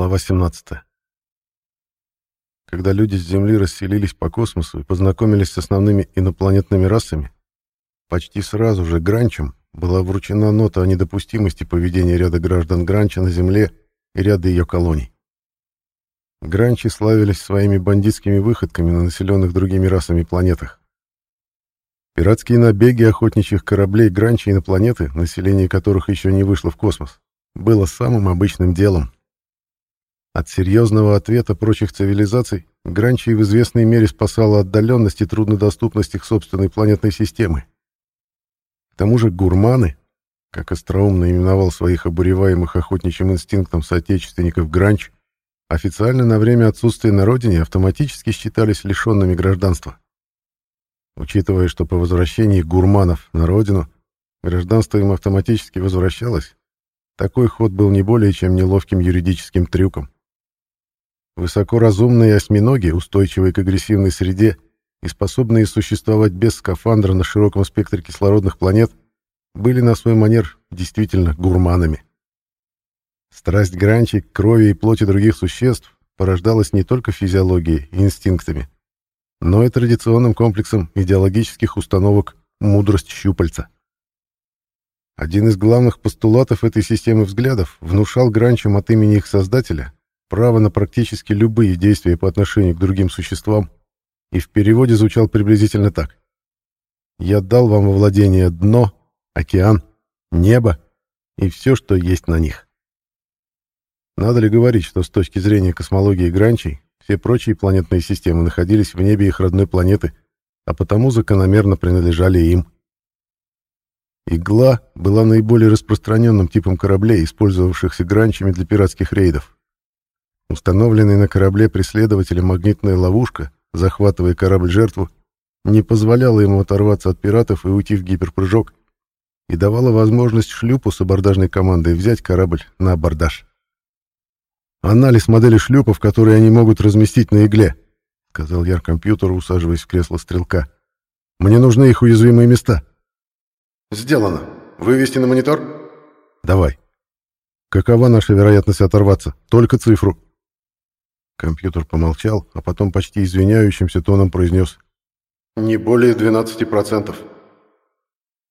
Глава 17. Когда люди с Земли расселились по космосу и познакомились с основными инопланетными расами, почти сразу же Гранчем была вручена нота о недопустимости поведения ряда граждан Гранча на Земле и ряда ее колоний. Гранчи славились своими бандитскими выходками на населенных другими расами планетах. Пиратские набеги охотничьих кораблей Гранчи и на планеты, население которых еще не вышло в космос, было самым обычным делом. От серьезного ответа прочих цивилизаций Гранчи в известной мере спасала отдаленность и труднодоступность их собственной планетной системы. К тому же гурманы, как остроумно именовал своих обуреваемых охотничьим инстинктом соотечественников Гранч, официально на время отсутствия на родине автоматически считались лишенными гражданства. Учитывая, что по возвращении гурманов на родину гражданство им автоматически возвращалось, такой ход был не более чем неловким юридическим трюком. Высокоразумные осьминоги, устойчивые к агрессивной среде и способные существовать без скафандра на широком спектре кислородных планет, были на свой манер действительно гурманами. Страсть гранчи к крови и плоти других существ порождалась не только физиологией и инстинктами, но и традиционным комплексом идеологических установок «мудрость щупальца». Один из главных постулатов этой системы взглядов внушал гранчам от имени их создателя право на практически любые действия по отношению к другим существам, и в переводе звучал приблизительно так. «Я дал вам во владение дно, океан, небо и все, что есть на них». Надо ли говорить, что с точки зрения космологии Гранчей все прочие планетные системы находились в небе их родной планеты, а потому закономерно принадлежали им. «Игла» была наиболее распространенным типом кораблей, использовавшихся гранчами для пиратских рейдов. Установленная на корабле преследователя магнитная ловушка, захватывая корабль-жертву, не позволяла ему оторваться от пиратов и уйти в гиперпрыжок, и давала возможность шлюпу с абордажной командой взять корабль на абордаж. «Анализ модели шлюпов, которые они могут разместить на игле», — сказал я компьютеру, усаживаясь в кресло стрелка. «Мне нужны их уязвимые места». «Сделано. Вывести на монитор?» «Давай». «Какова наша вероятность оторваться? Только цифру». Компьютер помолчал, а потом почти извиняющимся тоном произнес. «Не более 12%.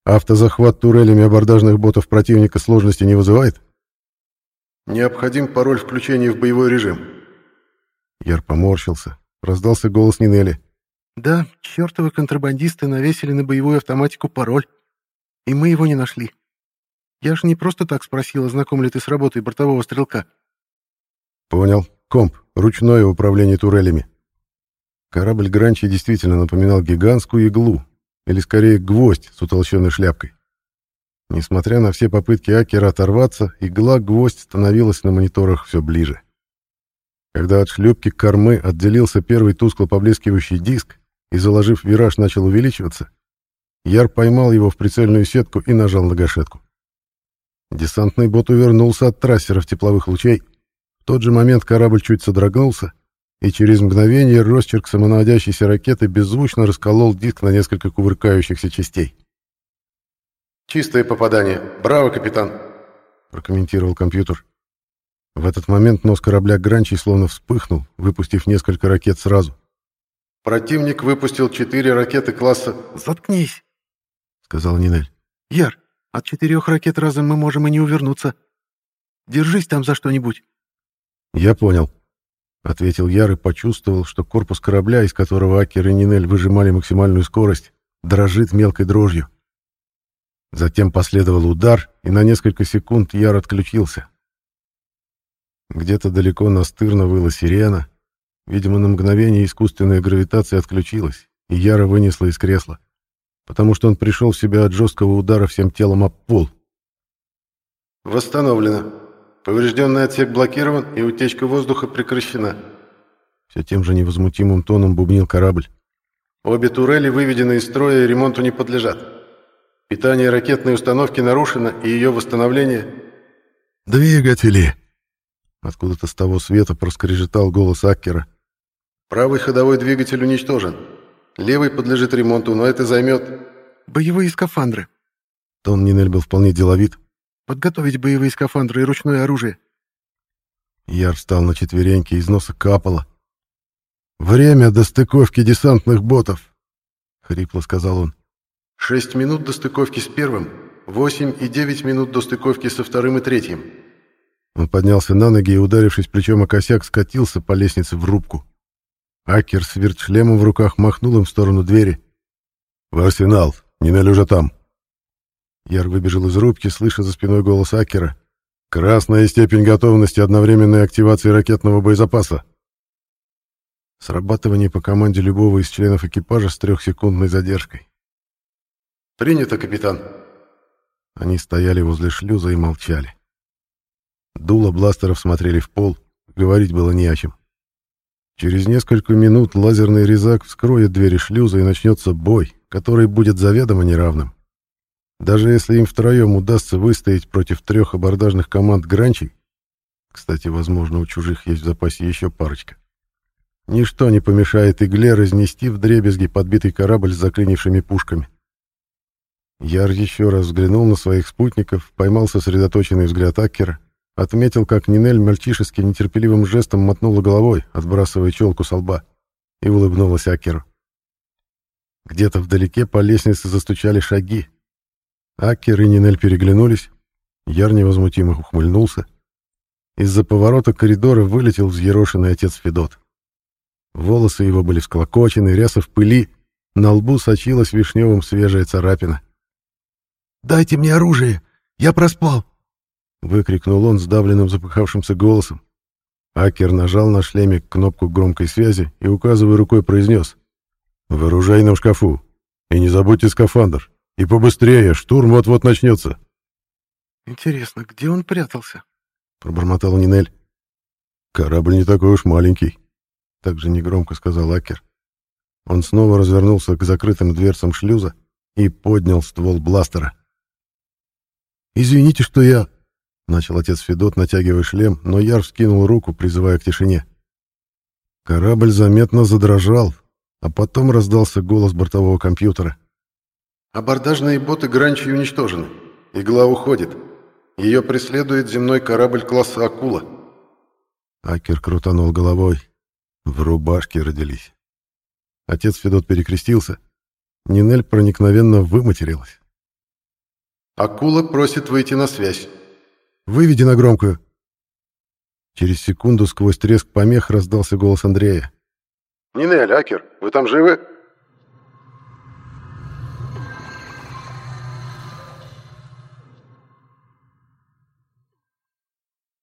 Автозахват турелями абордажных ботов противника сложности не вызывает?» «Необходим пароль включения в боевой режим». Яр поморщился. Раздался голос Нинели. «Да, чертовы контрабандисты навесили на боевую автоматику пароль, и мы его не нашли. Я же не просто так спросила, знаком ли ты с работой бортового стрелка». «Понял. Комп, ручное управление турелями. Корабль Гранчи действительно напоминал гигантскую иглу, или скорее гвоздь с утолщенной шляпкой. Несмотря на все попытки Акера оторваться, игла-гвоздь становилась на мониторах все ближе. Когда от шлюпки кормы отделился первый тускло поблескивающий диск и, заложив вираж, начал увеличиваться, Яр поймал его в прицельную сетку и нажал на гашетку. Десантный бот увернулся от трассеров тепловых лучей, тот же момент корабль чуть содрогнулся, и через мгновение росчерк самонаводящейся ракеты беззвучно расколол диск на несколько кувыркающихся частей. «Чистое попадание. Браво, капитан!» — прокомментировал компьютер. В этот момент нос корабля Гранчи словно вспыхнул, выпустив несколько ракет сразу. «Противник выпустил четыре ракеты класса...» «Заткнись!» — сказал Нинель. «Яр, от четырех ракет разом мы можем и не увернуться. Держись там за что-нибудь». «Я понял», — ответил Яр и почувствовал, что корпус корабля, из которого Акер и Нинель выжимали максимальную скорость, дрожит мелкой дрожью. Затем последовал удар, и на несколько секунд Яр отключился. Где-то далеко настырно выла сирена. Видимо, на мгновение искусственная гравитация отключилась, и Яра вынесла из кресла, потому что он пришел в себя от жесткого удара всем телом об пол. «Восстановлено», Поврежденный отсек блокирован, и утечка воздуха прекращена. Все тем же невозмутимым тоном бубнил корабль. Обе турели выведены из строя и ремонту не подлежат. Питание ракетной установки нарушено, и ее восстановление... «Двигатели!» Откуда-то с того света проскрежетал голос Аккера. «Правый ходовой двигатель уничтожен. Левый подлежит ремонту, но это займет...» «Боевые скафандры». Тон Нинель был вполне деловит. Подготовить боевые скафандры и ручное оружие. Яр встал на четвереньки, из носа капало. «Время до стыковки десантных ботов», — хрипло сказал он. «Шесть минут до стыковки с первым, восемь и девять минут до стыковки со вторым и третьим». Он поднялся на ноги и, ударившись плечом о косяк, скатился по лестнице в рубку. Акер с вертшлемом в руках махнул им в сторону двери. «В арсенал! Нинель уже там!» Яр выбежал из рубки, слыша за спиной голос Акера. «Красная степень готовности одновременной активации ракетного боезапаса!» Срабатывание по команде любого из членов экипажа с трехсекундной задержкой. «Принято, капитан!» Они стояли возле шлюза и молчали. Дула бластеров смотрели в пол, говорить было не о чем. Через несколько минут лазерный резак вскроет двери шлюза и начнется бой, который будет заведомо неравным. Даже если им втроем удастся выстоять против трех абордажных команд гранчей, кстати, возможно, у чужих есть в запасе еще парочка, ничто не помешает игле разнести в дребезги подбитый корабль с заклинившими пушками. Яр еще раз взглянул на своих спутников, поймал сосредоточенный взгляд Аккера Отметил, как Нинель мальчишески нетерпеливым жестом мотнула головой, отбрасывая челку со лба, и улыбнулась Акеру. Где-то вдалеке по лестнице застучали шаги. Акер и Нинель переглянулись. Яр невозмутимо ухмыльнулся. Из-за поворота коридора вылетел взъерошенный отец Федот. Волосы его были склокочены, ряса в пыли, на лбу сочилась вишневым свежая царапина. «Дайте мне оружие! Я проспал!» — выкрикнул он сдавленным запыхавшимся голосом. Акер нажал на шлеме кнопку громкой связи и, указывая рукой, произнес. «В оружейном шкафу. И не забудьте скафандр. И побыстрее, штурм вот-вот начнется». «Интересно, где он прятался?» — пробормотал Нинель. «Корабль не такой уж маленький», — также негромко сказал Акер. Он снова развернулся к закрытым дверцам шлюза и поднял ствол бластера. «Извините, что я...» Начал отец Федот, натягивая шлем, но Яр вскинул руку, призывая к тишине. Корабль заметно задрожал, а потом раздался голос бортового компьютера. «Абордажные боты Гранчи уничтожены. Игла уходит. Ее преследует земной корабль класса «Акула». Акер крутанул головой. В рубашке родились. Отец Федот перекрестился. Нинель проникновенно выматерилась. «Акула просит выйти на связь». Выведи на громкую. Через секунду сквозь треск помех раздался голос Андрея. «Нинель, Акер, вы там живы?»